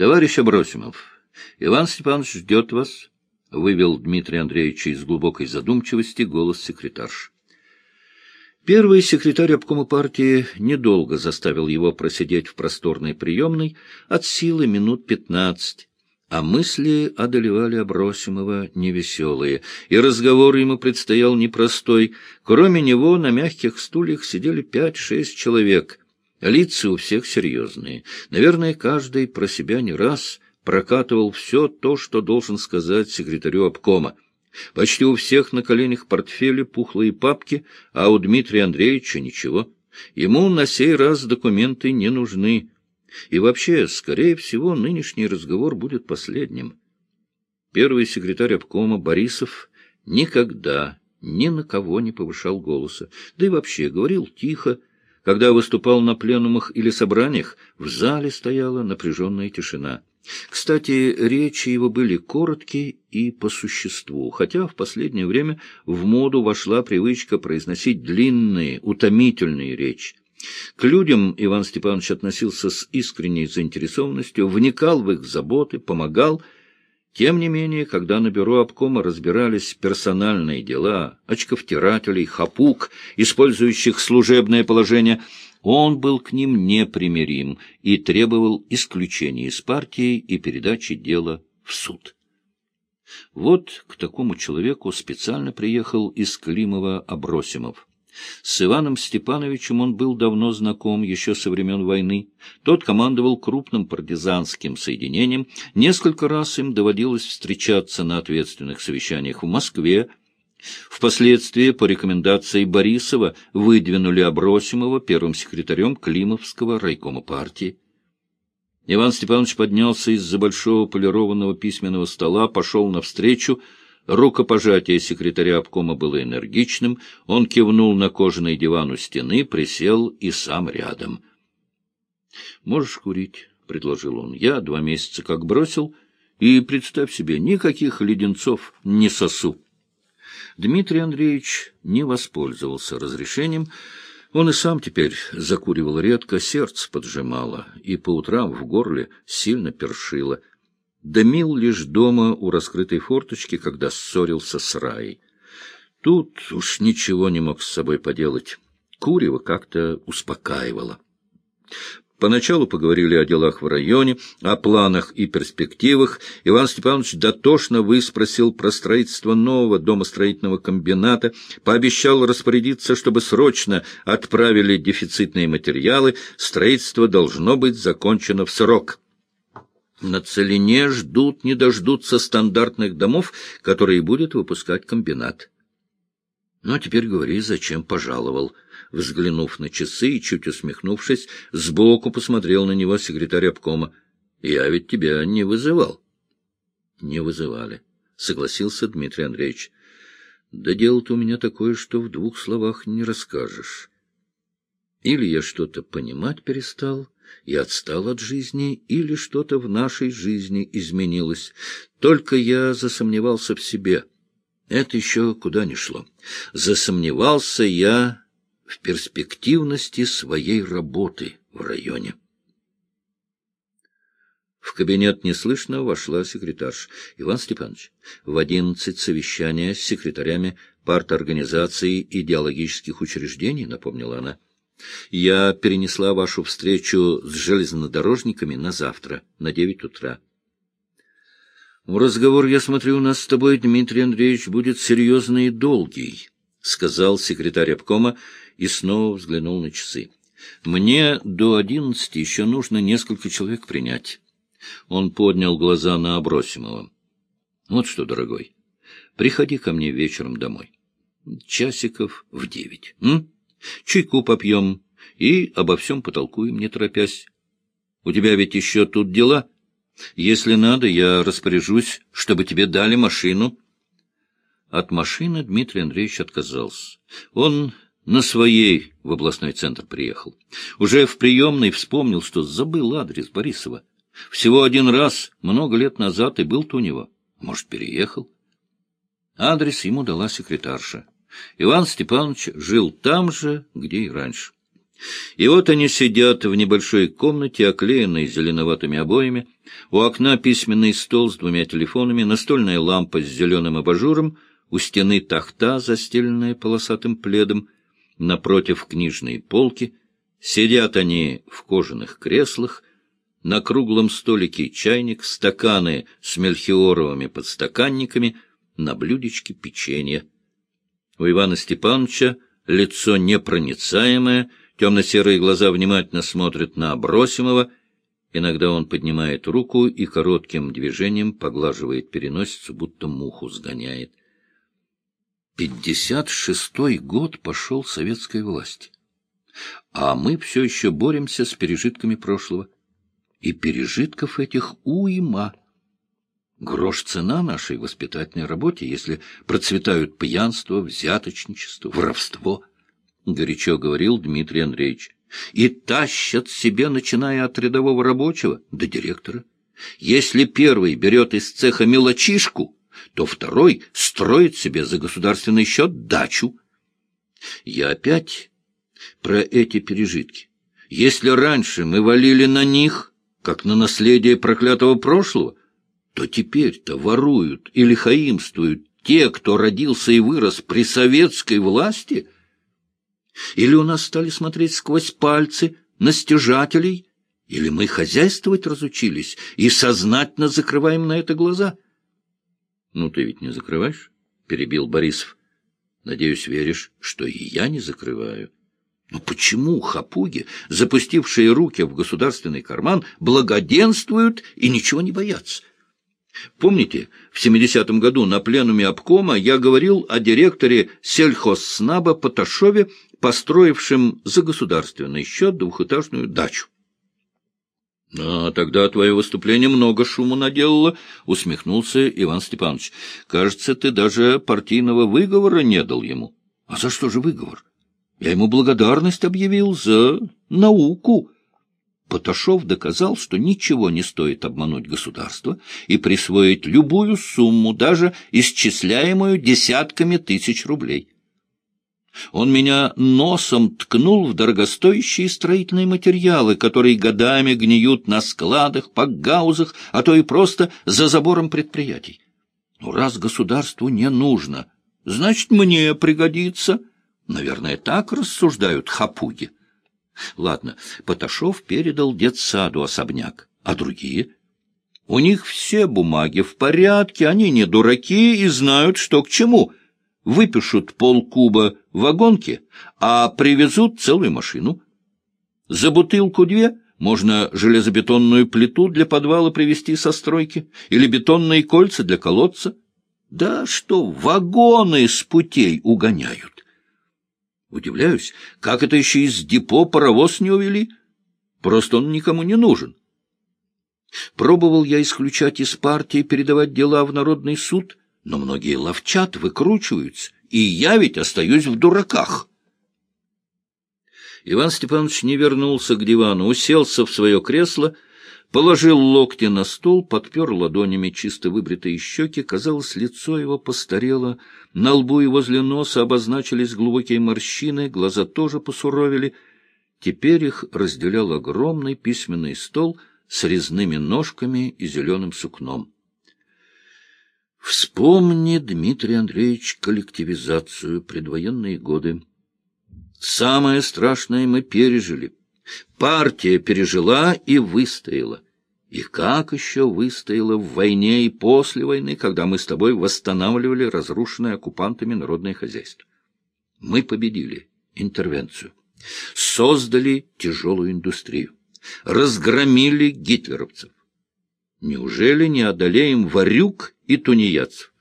Товарищ Абросимов, Иван Степанович ждет вас, — вывел Дмитрий Андреевич из глубокой задумчивости голос секретарш. Первый секретарь обкома партии недолго заставил его просидеть в просторной приемной от силы минут пятнадцать, а мысли одолевали Абросимова невеселые, и разговор ему предстоял непростой. Кроме него на мягких стульях сидели пять-шесть человек. Лица у всех серьезные. Наверное, каждый про себя не раз прокатывал все то, что должен сказать секретарю обкома. Почти у всех на коленях портфели, пухлые папки, а у Дмитрия Андреевича ничего. Ему на сей раз документы не нужны. И вообще, скорее всего, нынешний разговор будет последним. Первый секретарь обкома Борисов никогда ни на кого не повышал голоса, да и вообще говорил тихо. Когда выступал на пленумах или собраниях, в зале стояла напряженная тишина. Кстати, речи его были короткие и по существу, хотя в последнее время в моду вошла привычка произносить длинные, утомительные речи. К людям Иван Степанович относился с искренней заинтересованностью, вникал в их заботы, помогал. Тем не менее, когда на бюро обкома разбирались персональные дела очковтирателей, хапук, использующих служебное положение, он был к ним непримирим и требовал исключения из партии и передачи дела в суд. Вот к такому человеку специально приехал из Климова Абросимов. С Иваном Степановичем он был давно знаком еще со времен войны. Тот командовал крупным партизанским соединением. Несколько раз им доводилось встречаться на ответственных совещаниях в Москве. Впоследствии, по рекомендации Борисова, выдвинули Абросимова первым секретарем Климовского райкома партии. Иван Степанович поднялся из-за большого полированного письменного стола, пошел навстречу, Рукопожатие секретаря обкома было энергичным, он кивнул на кожаный диван у стены, присел и сам рядом. — Можешь курить, — предложил он. — Я два месяца как бросил, и, представь себе, никаких леденцов не сосу. Дмитрий Андреевич не воспользовался разрешением, он и сам теперь закуривал редко, сердце поджимало, и по утрам в горле сильно першило — дымил лишь дома у раскрытой форточки, когда ссорился с Раей. Тут уж ничего не мог с собой поделать. Курева как-то успокаивало. Поначалу поговорили о делах в районе, о планах и перспективах. Иван Степанович дотошно выспросил про строительство нового домостроительного комбината, пообещал распорядиться, чтобы срочно отправили дефицитные материалы. Строительство должно быть закончено в срок. На Целине ждут, не дождутся стандартных домов, которые будет выпускать комбинат. Ну, а теперь говори, зачем пожаловал. Взглянув на часы и чуть усмехнувшись, сбоку посмотрел на него секретарь обкома. Я ведь тебя не вызывал. Не вызывали, согласился Дмитрий Андреевич. Да дело-то у меня такое, что в двух словах не расскажешь. Или я что-то понимать перестал, и отстал от жизни, или что-то в нашей жизни изменилось. Только я засомневался в себе. Это еще куда ни шло. Засомневался я в перспективности своей работы в районе. В кабинет неслышно вошла секретарш. Иван Степанович, в одиннадцать совещания с секретарями парторганизации идеологических учреждений, напомнила она. Я перенесла вашу встречу с железнодорожниками на завтра, на девять утра. Разговор, я смотрю, у нас с тобой, Дмитрий Андреевич, будет серьезный и долгий, — сказал секретарь обкома и снова взглянул на часы. Мне до одиннадцати еще нужно несколько человек принять. Он поднял глаза на Абросимова. Вот что, дорогой, приходи ко мне вечером домой. Часиков в девять. М? Чайку попьем и обо всем потолкуем, не торопясь. У тебя ведь еще тут дела. Если надо, я распоряжусь, чтобы тебе дали машину. От машины Дмитрий Андреевич отказался. Он на своей в областной центр приехал. Уже в приемной вспомнил, что забыл адрес Борисова. Всего один раз, много лет назад, и был-то у него. Может, переехал? Адрес ему дала секретарша. Иван Степанович жил там же, где и раньше. И вот они сидят в небольшой комнате, оклеенной зеленоватыми обоями. У окна письменный стол с двумя телефонами, настольная лампа с зеленым абажуром, у стены тахта, застеленная полосатым пледом, напротив книжные полки. Сидят они в кожаных креслах, на круглом столике чайник, стаканы с мельхиоровыми подстаканниками, на блюдечке печенье. У Ивана Степановича лицо непроницаемое, темно-серые глаза внимательно смотрят на Абросимова, иногда он поднимает руку и коротким движением поглаживает переносицу, будто муху сгоняет. Пятьдесят шестой год пошел советской власти, а мы все еще боремся с пережитками прошлого и пережитков этих уйма. Грош цена нашей воспитательной работе, если процветают пьянство, взяточничество, воровство, — горячо говорил Дмитрий Андреевич. И тащат себе, начиная от рядового рабочего до директора. Если первый берет из цеха мелочишку, то второй строит себе за государственный счет дачу. Я опять про эти пережитки. Если раньше мы валили на них, как на наследие проклятого прошлого, то теперь-то воруют или хаимствуют те, кто родился и вырос при советской власти? Или у нас стали смотреть сквозь пальцы на стяжателей? Или мы хозяйствовать разучились и сознательно закрываем на это глаза? — Ну, ты ведь не закрываешь? — перебил Борисов. — Надеюсь, веришь, что и я не закрываю. — но почему хапуги, запустившие руки в государственный карман, благоденствуют и ничего не боятся? Помните, в 70-м году на пленуме обкома я говорил о директоре сельхозснаба Поташове, построившем за государственный счет двухэтажную дачу. — А тогда твое выступление много шуму наделало, — усмехнулся Иван Степанович. — Кажется, ты даже партийного выговора не дал ему. — А за что же выговор? Я ему благодарность объявил за науку. Поташов доказал, что ничего не стоит обмануть государство и присвоить любую сумму, даже исчисляемую десятками тысяч рублей. Он меня носом ткнул в дорогостоящие строительные материалы, которые годами гниют на складах, пакгаузах, а то и просто за забором предприятий. Ну, раз государству не нужно, значит, мне пригодится — Наверное, так рассуждают хапуги. Ладно, Поташов передал детсаду особняк, а другие? У них все бумаги в порядке, они не дураки и знают, что к чему. Выпишут полкуба вагонки, а привезут целую машину. За бутылку две можно железобетонную плиту для подвала привезти со стройки или бетонные кольца для колодца. Да что, вагоны с путей угоняют. Удивляюсь, как это еще из депо паровоз не увели? Просто он никому не нужен. Пробовал я исключать из партии, передавать дела в народный суд, но многие ловчат, выкручиваются, и я ведь остаюсь в дураках. Иван Степанович не вернулся к дивану, уселся в свое кресло — Положил локти на стол, подпер ладонями чисто выбритые щеки. Казалось, лицо его постарело. На лбу и возле носа обозначились глубокие морщины, глаза тоже посуровили. Теперь их разделял огромный письменный стол с резными ножками и зеленым сукном. Вспомни, Дмитрий Андреевич, коллективизацию, предвоенные годы. Самое страшное мы пережили — Партия пережила и выстояла. И как еще выстояла в войне и после войны, когда мы с тобой восстанавливали разрушенное оккупантами народное хозяйство? Мы победили интервенцию, создали тяжелую индустрию, разгромили гитлеровцев. Неужели не одолеем варюк и тунеядцев?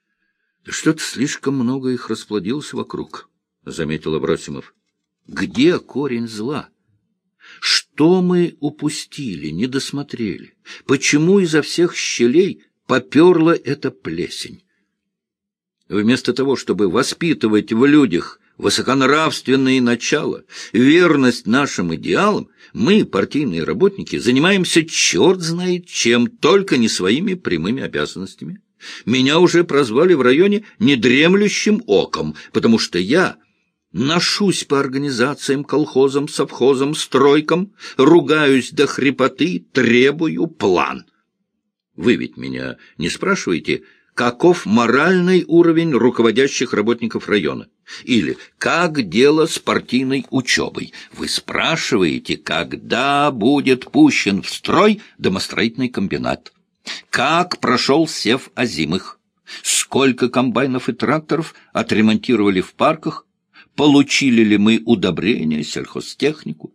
— Что-то слишком много их расплодилось вокруг, — заметил Абросимов. — Где корень зла? — что мы упустили, не досмотрели? Почему изо всех щелей поперла эта плесень? Вместо того, чтобы воспитывать в людях высоконравственные начала, верность нашим идеалам, мы, партийные работники, занимаемся черт знает чем, только не своими прямыми обязанностями. Меня уже прозвали в районе недремлющим оком, потому что я Ношусь по организациям, колхозам, совхозам, стройкам, ругаюсь до хрипоты, требую план. Вы ведь меня не спрашиваете, каков моральный уровень руководящих работников района? Или как дело с партийной учебой? Вы спрашиваете, когда будет пущен в строй домостроительный комбинат? Как прошел сев озимых? Сколько комбайнов и тракторов отремонтировали в парках? Получили ли мы удобрения, сельхозтехнику?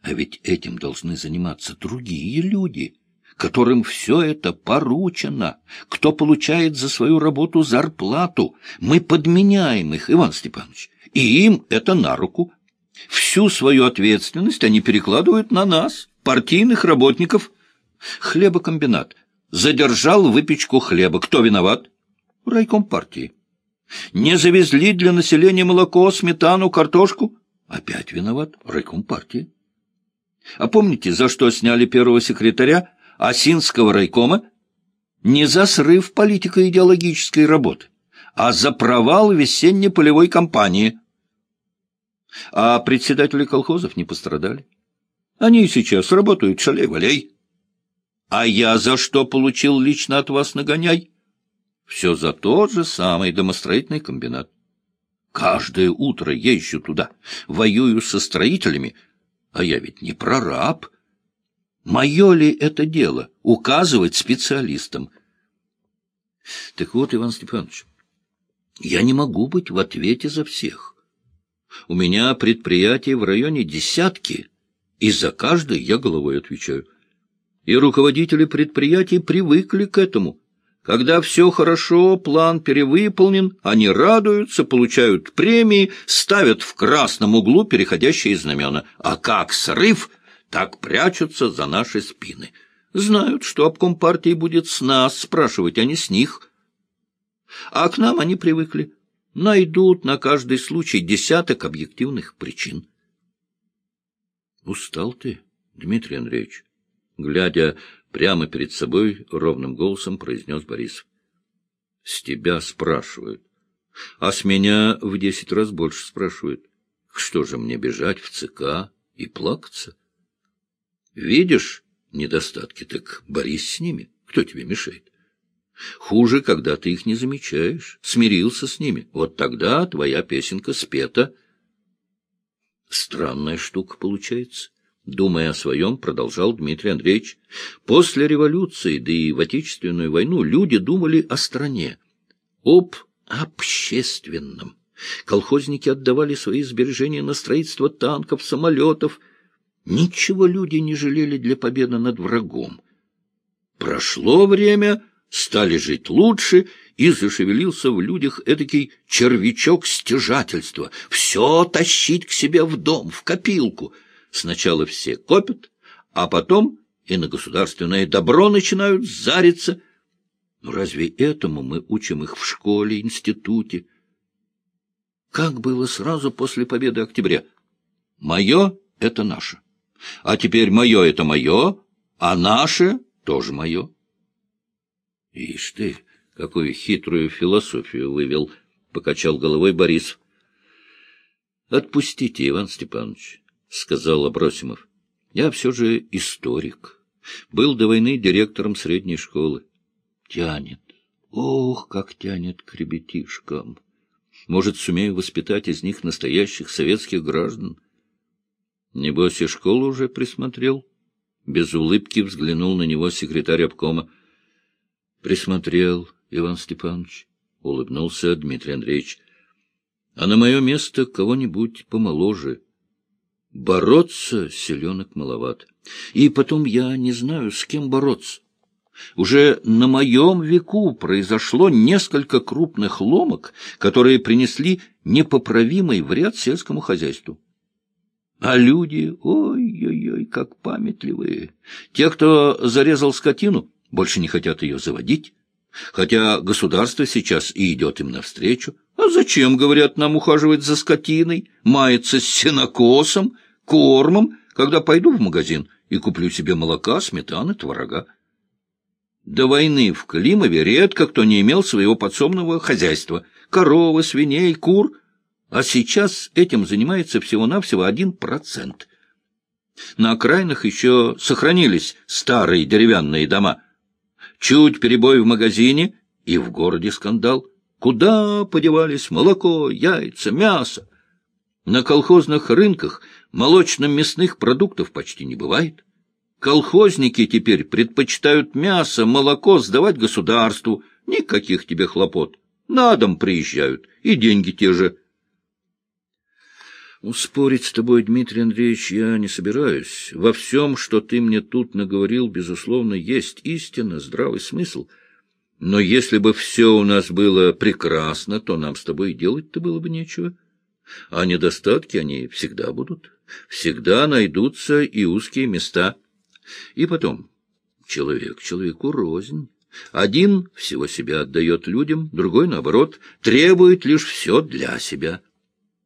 А ведь этим должны заниматься другие люди, которым все это поручено, кто получает за свою работу зарплату. Мы подменяем их, Иван Степанович, и им это на руку. Всю свою ответственность они перекладывают на нас, партийных работников. Хлебокомбинат задержал выпечку хлеба. Кто виноват? Райком партии. Не завезли для населения молоко, сметану, картошку? Опять виноват райком партии. А помните, за что сняли первого секретаря Осинского райкома? Не за срыв политико-идеологической работы, а за провал весенней полевой кампании. А председатели колхозов не пострадали. Они сейчас работают шалей-валей. А я за что получил лично от вас нагоняй? Все за тот же самый домостроительный комбинат. Каждое утро езжу туда, воюю со строителями, а я ведь не прораб. Мое ли это дело — указывать специалистам? Так вот, Иван Степанович, я не могу быть в ответе за всех. У меня предприятия в районе десятки, и за каждое я головой отвечаю. И руководители предприятий привыкли к этому. Когда все хорошо, план перевыполнен, они радуются, получают премии, ставят в красном углу переходящие знамена. А как срыв, так прячутся за наши спины. Знают, что обком партии будет с нас спрашивать, а не с них. А к нам они привыкли. Найдут на каждый случай десяток объективных причин. Устал ты, Дмитрий Андреевич? Глядя Прямо перед собой ровным голосом произнес Борис. — С тебя спрашивают. А с меня в десять раз больше спрашивают. Что же мне бежать в ЦК и плакаться? Видишь недостатки, так борись с ними. Кто тебе мешает? Хуже, когда ты их не замечаешь, смирился с ними. Вот тогда твоя песенка спета. Странная штука получается. Думая о своем, продолжал Дмитрий Андреевич, после революции, да и в Отечественную войну, люди думали о стране, об общественном. Колхозники отдавали свои сбережения на строительство танков, самолетов. Ничего люди не жалели для победы над врагом. Прошло время, стали жить лучше, и зашевелился в людях эдакий червячок стяжательства. Все тащить к себе в дом, в копилку — Сначала все копят, а потом и на государственное добро начинают зариться. Но разве этому мы учим их в школе, институте? Как было сразу после победы октября? Мое — это наше. А теперь мое — это мое, а наше — тоже мое. Ишь ты, какую хитрую философию вывел, — покачал головой Борис. Отпустите, Иван Степанович. — сказал Абросимов. — Я все же историк. Был до войны директором средней школы. Тянет. Ох, как тянет к ребятишкам. Может, сумею воспитать из них настоящих советских граждан? Небось, и школу уже присмотрел? Без улыбки взглянул на него секретарь обкома. — Присмотрел, Иван Степанович, — улыбнулся Дмитрий Андреевич. — А на мое место кого-нибудь помоложе — Бороться селенок маловат. И потом я не знаю, с кем бороться. Уже на моем веку произошло несколько крупных ломок, которые принесли непоправимый вред сельскому хозяйству. А люди, ой-ой-ой, как памятливые. Те, кто зарезал скотину, больше не хотят ее заводить. Хотя государство сейчас и идет им навстречу. А зачем, говорят, нам ухаживать за скотиной, маяться с сенокосом, кормом, когда пойду в магазин и куплю себе молока, сметаны, творога? До войны в Климове редко кто не имел своего подсобного хозяйства. Коровы, свиней, кур. А сейчас этим занимается всего-навсего один процент. На окраинах еще сохранились старые деревянные дома. Чуть перебой в магазине, и в городе скандал. Куда подевались молоко, яйца, мясо? На колхозных рынках молочно-мясных продуктов почти не бывает. Колхозники теперь предпочитают мясо, молоко сдавать государству. Никаких тебе хлопот. На дом приезжают, и деньги те же. Успорить с тобой, Дмитрий Андреевич, я не собираюсь. Во всем, что ты мне тут наговорил, безусловно, есть истина, здравый смысл. Но если бы все у нас было прекрасно, то нам с тобой делать-то было бы нечего. А недостатки, они всегда будут. Всегда найдутся и узкие места — и потом, человек человеку рознь. Один всего себя отдает людям, другой, наоборот, требует лишь все для себя.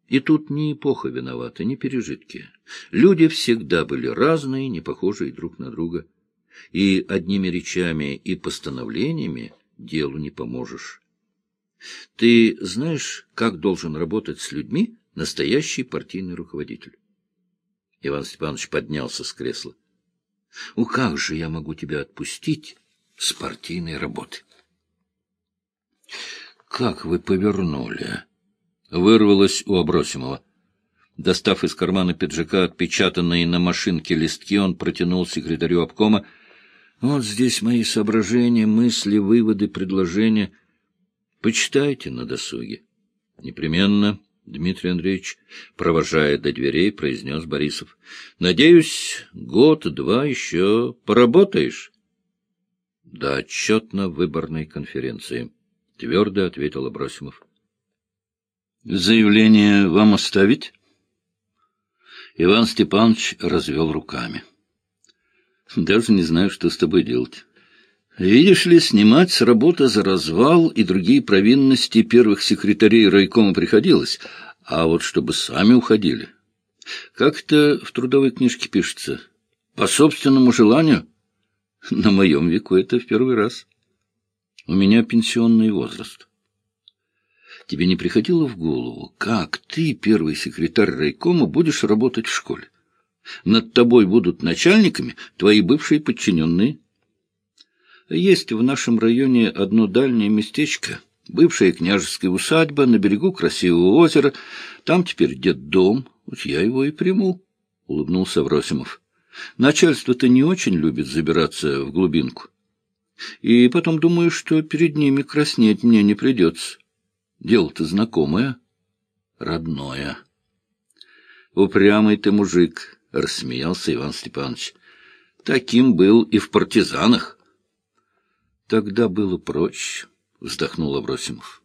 И тут ни эпоха виновата, ни пережитки. Люди всегда были разные, не похожие друг на друга. И одними речами и постановлениями делу не поможешь. Ты знаешь, как должен работать с людьми настоящий партийный руководитель? Иван Степанович поднялся с кресла. Ну как же я могу тебя отпустить с партийной работы? Как вы повернули? Вырвалось у Абросимова. Достав из кармана пиджака отпечатанные на машинке листки, он протянул секретарю обкома. Вот здесь мои соображения, мысли, выводы, предложения. Почитайте на досуге. Непременно. Дмитрий Андреевич, провожая до дверей, произнес Борисов. — Надеюсь, год-два еще поработаешь? — До отчетно-выборной конференции, — твердо ответил Абросимов. — Заявление вам оставить? Иван Степанович развел руками. — Даже не знаю, что с тобой делать. Видишь ли, снимать с работы за развал и другие провинности первых секретарей райкома приходилось, а вот чтобы сами уходили. Как это в трудовой книжке пишется? По собственному желанию? На моем веку это в первый раз. У меня пенсионный возраст. Тебе не приходило в голову, как ты, первый секретарь райкома, будешь работать в школе? Над тобой будут начальниками твои бывшие подчиненные. Есть в нашем районе одно дальнее местечко, бывшая княжеская усадьба на берегу красивого озера. Там теперь дом, вот я его и приму, — улыбнулся Авросимов. Начальство-то не очень любит забираться в глубинку. И потом думаю, что перед ними краснеть мне не придется. Дело-то знакомое, родное. Упрямый ты мужик, — рассмеялся Иван Степанович. Таким был и в партизанах. Тогда было проще, — вздохнул Абросимов.